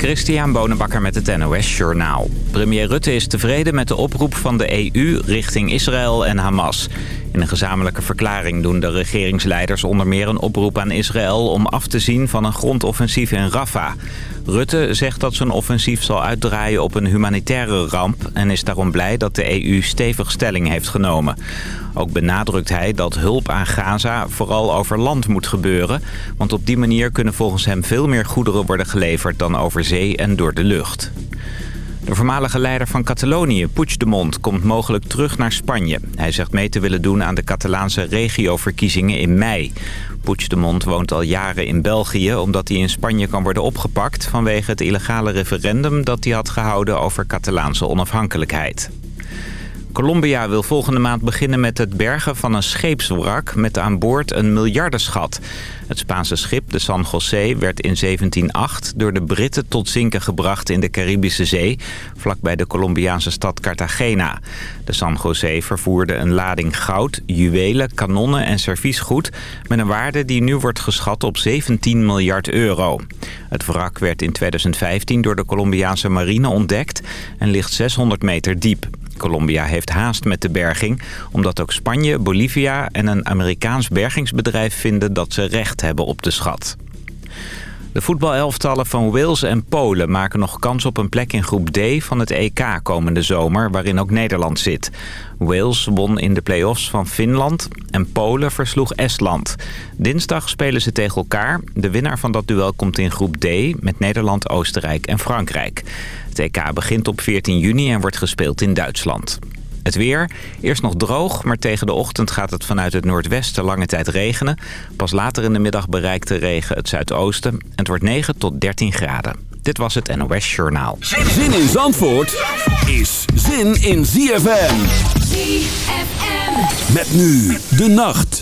Christian Bonenbakker met het NOS Journaal. Premier Rutte is tevreden met de oproep van de EU richting Israël en Hamas. In een gezamenlijke verklaring doen de regeringsleiders onder meer een oproep aan Israël... om af te zien van een grondoffensief in Rafah. Rutte zegt dat zijn offensief zal uitdraaien op een humanitaire ramp... en is daarom blij dat de EU stevig stelling heeft genomen. Ook benadrukt hij dat hulp aan Gaza vooral over land moet gebeuren... want op die manier kunnen volgens hem veel meer goederen worden geleverd dan over zee en door de lucht. De voormalige leider van Catalonië, Puigdemont, komt mogelijk terug naar Spanje. Hij zegt mee te willen doen aan de Catalaanse regioverkiezingen in mei. Puigdemont woont al jaren in België omdat hij in Spanje kan worden opgepakt... vanwege het illegale referendum dat hij had gehouden over Catalaanse onafhankelijkheid. Colombia wil volgende maand beginnen met het bergen van een scheepswrak met aan boord een miljardenschat. Het Spaanse schip, de San José, werd in 1708 door de Britten tot zinken gebracht in de Caribische Zee, vlakbij de Colombiaanse stad Cartagena. De San José vervoerde een lading goud, juwelen, kanonnen en serviesgoed met een waarde die nu wordt geschat op 17 miljard euro. Het wrak werd in 2015 door de Colombiaanse marine ontdekt en ligt 600 meter diep. Colombia heeft haast met de berging... omdat ook Spanje, Bolivia en een Amerikaans bergingsbedrijf vinden dat ze recht hebben op de schat. De voetbalelftallen van Wales en Polen maken nog kans op een plek in groep D van het EK komende zomer, waarin ook Nederland zit. Wales won in de play-offs van Finland en Polen versloeg Estland. Dinsdag spelen ze tegen elkaar. De winnaar van dat duel komt in groep D met Nederland, Oostenrijk en Frankrijk. Het EK begint op 14 juni en wordt gespeeld in Duitsland. Het weer, eerst nog droog, maar tegen de ochtend gaat het vanuit het noordwesten lange tijd regenen. Pas later in de middag bereikt de regen het zuidoosten. En het wordt 9 tot 13 graden. Dit was het NOS Journaal. Zin in Zandvoort is zin in ZFM. ZFM. Met nu de nacht.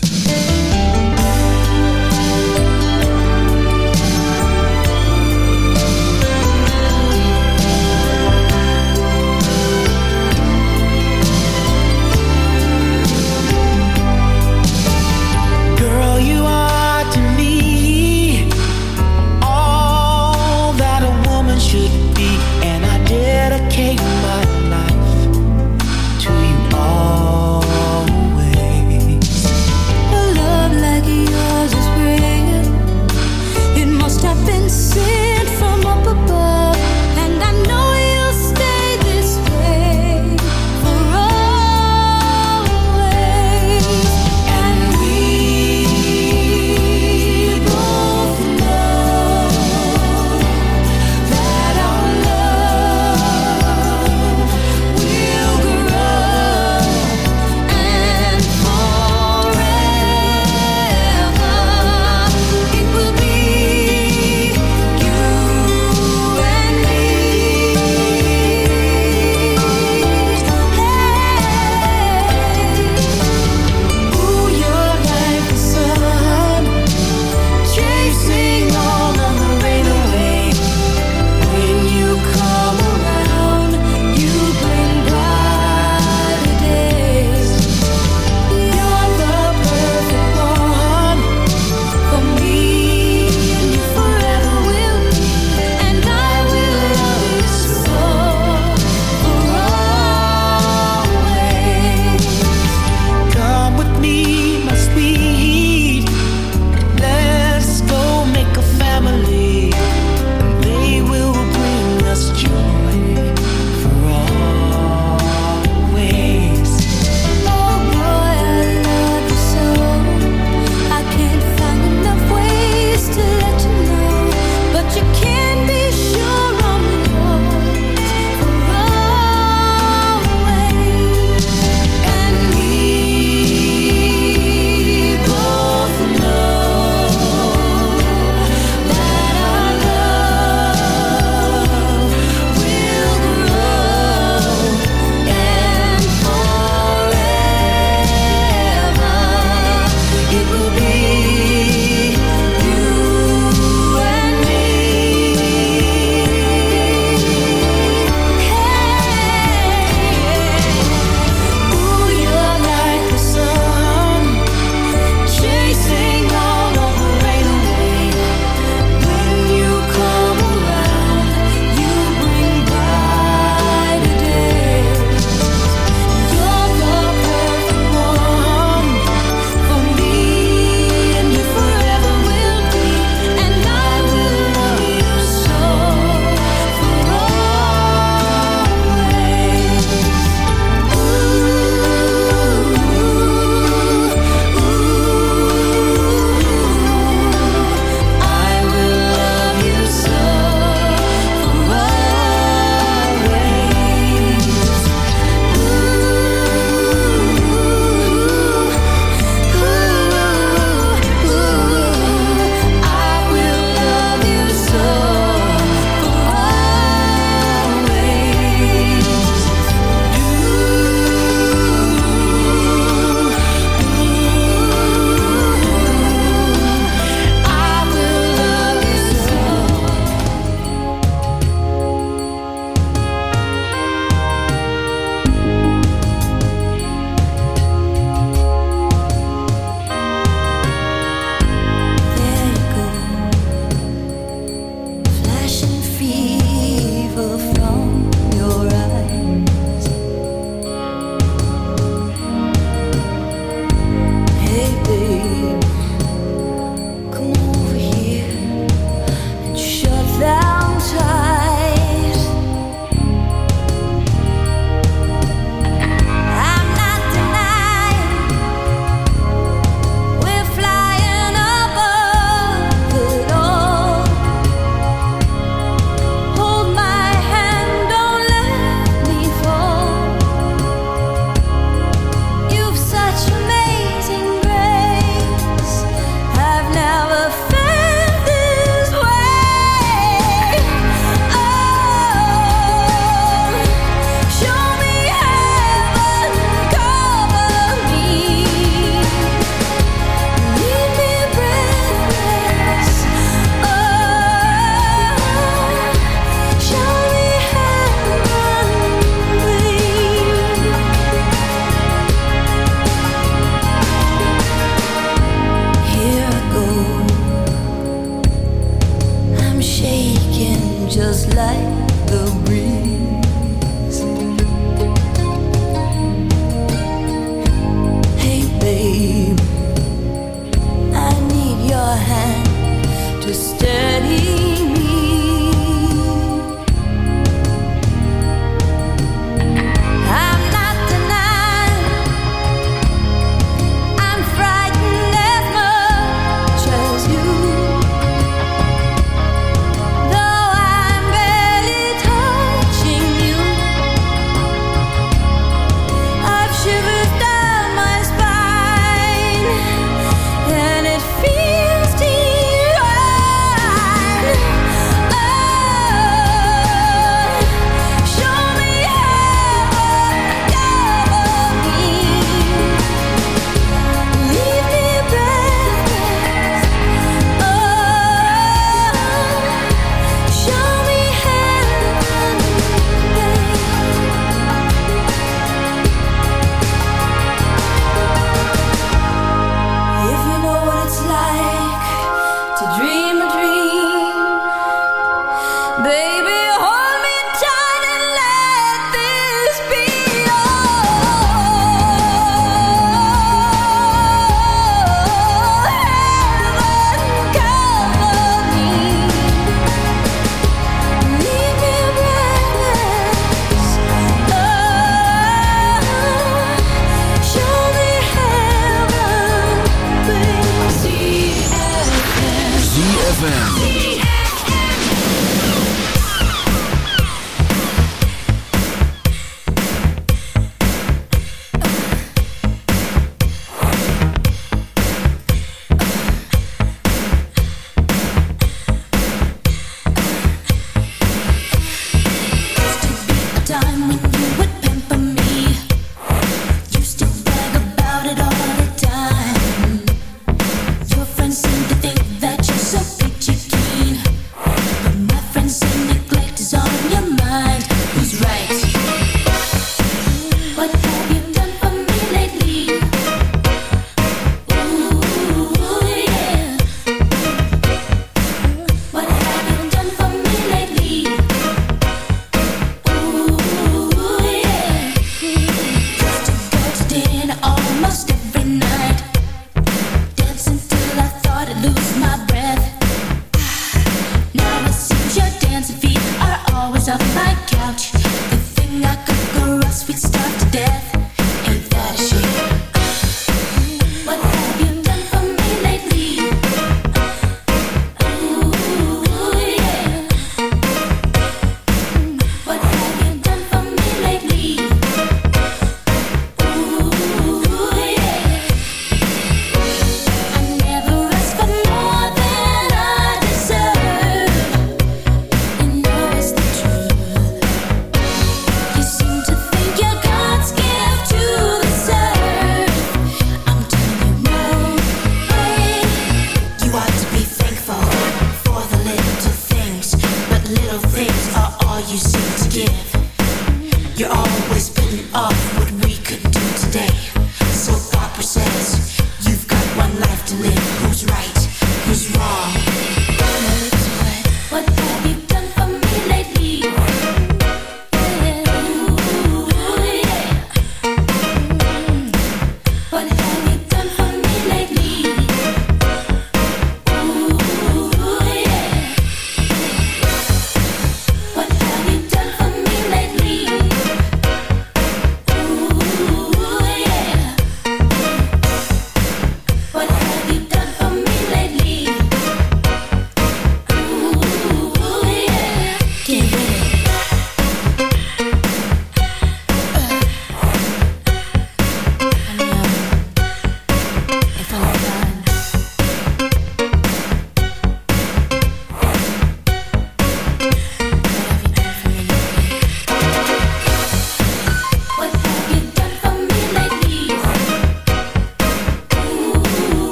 life.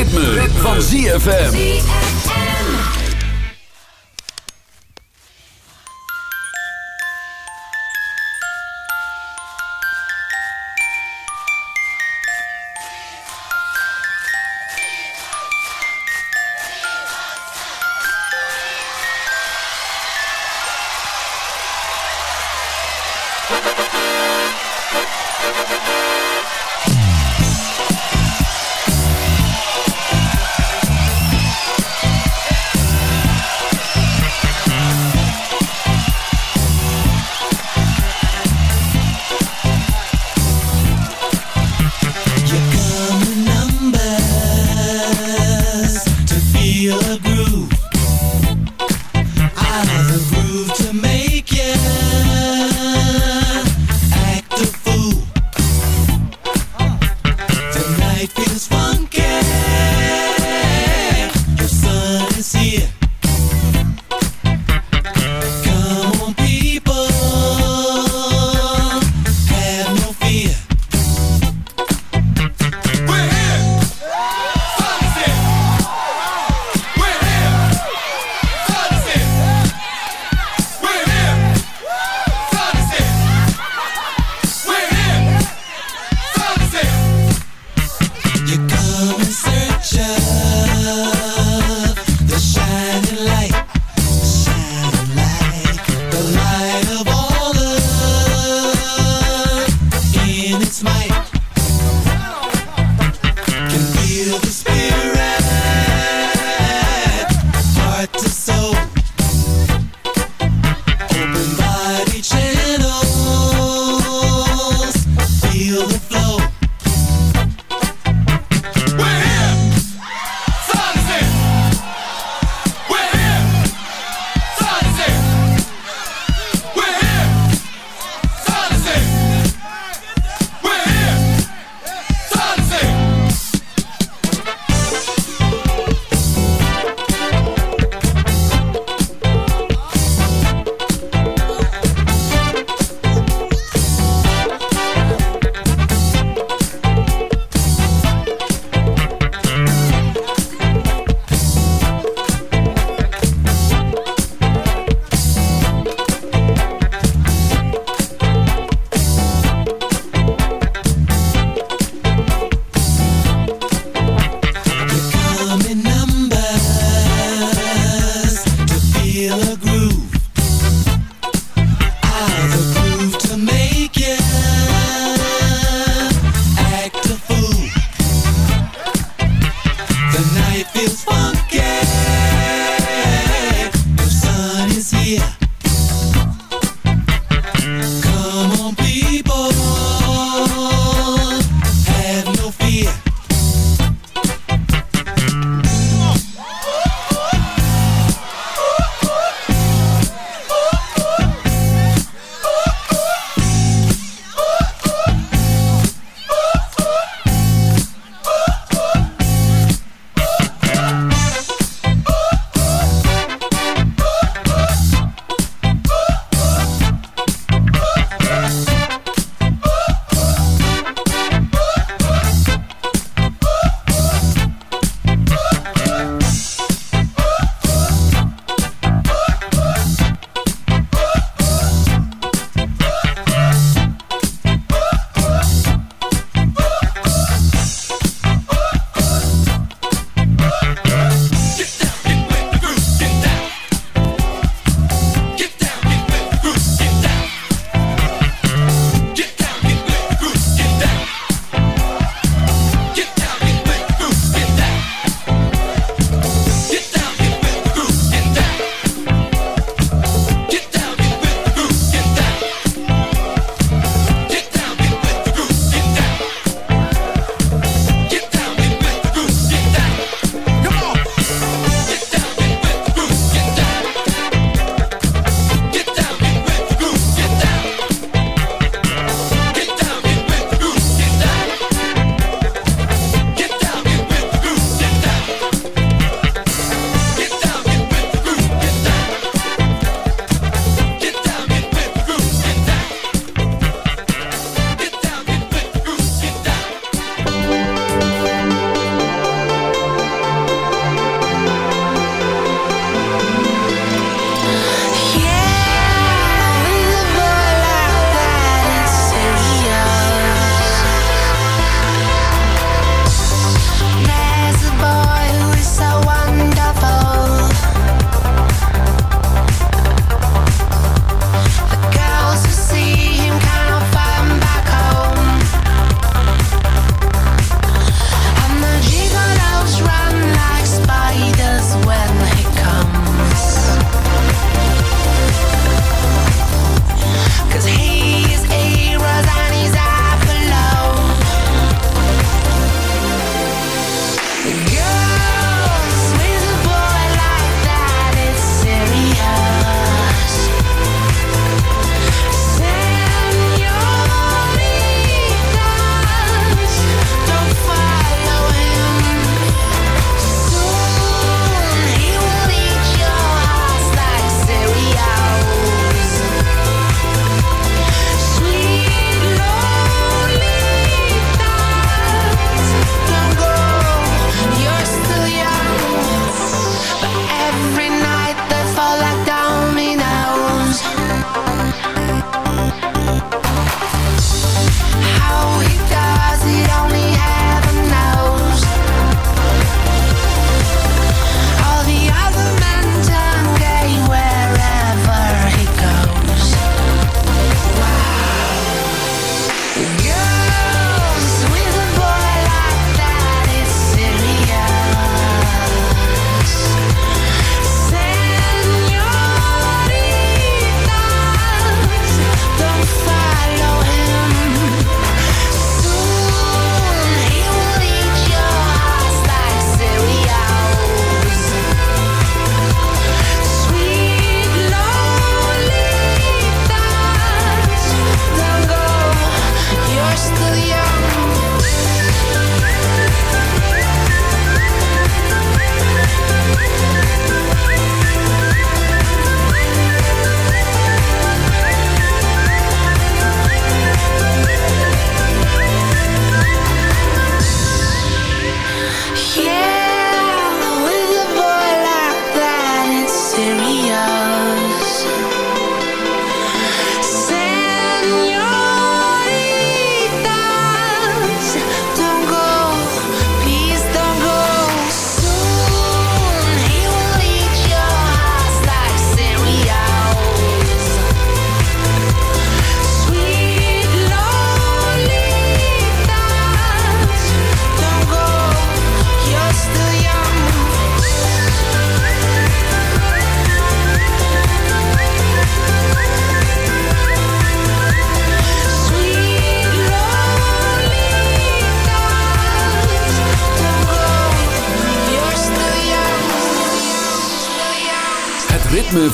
Ritme, van ZFM.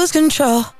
lose control.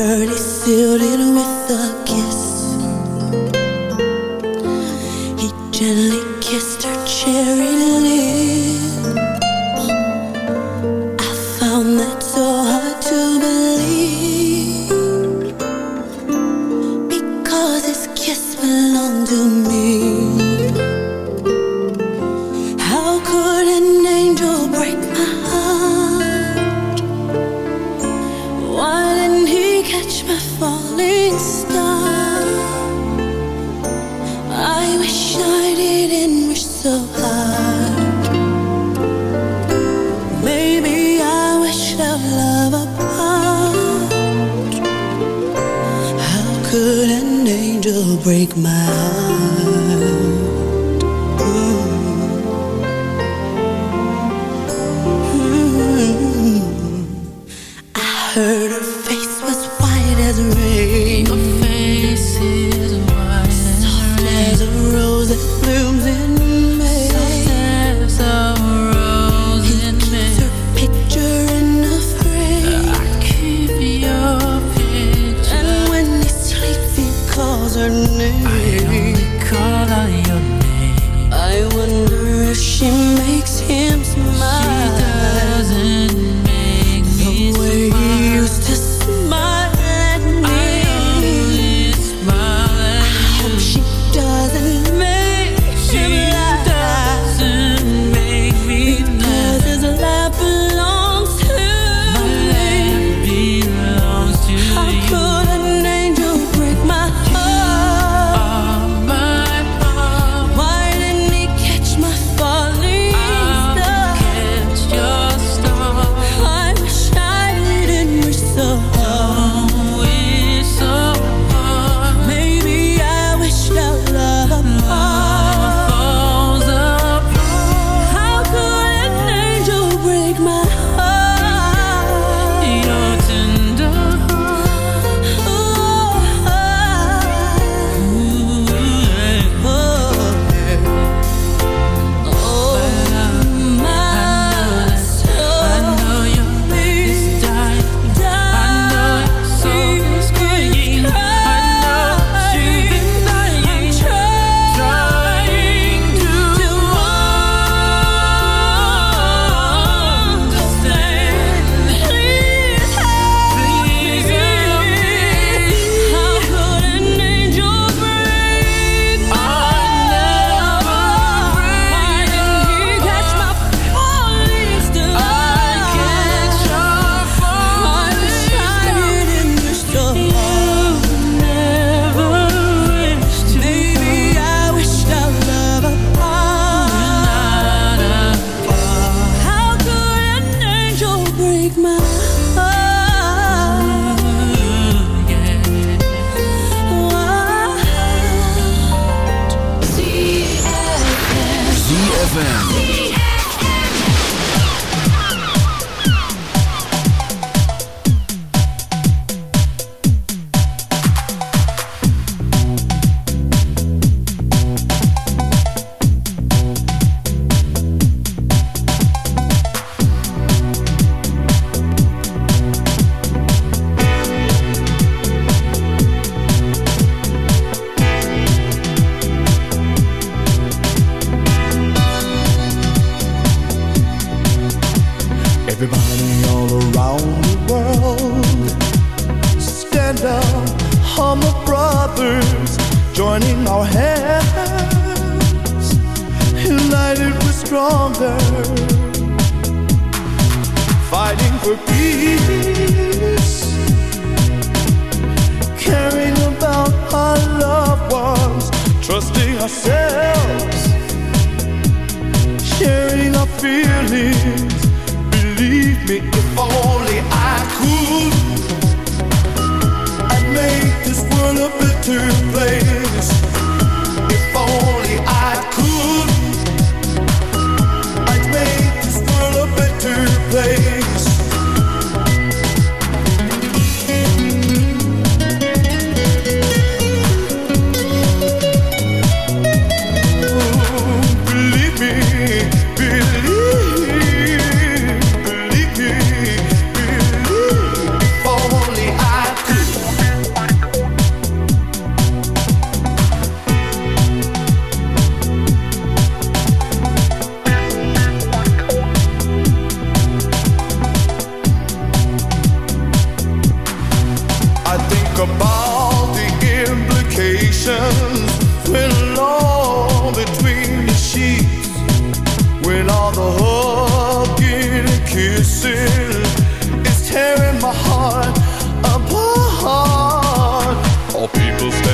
Heard he sealed it with a kiss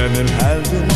and in heaven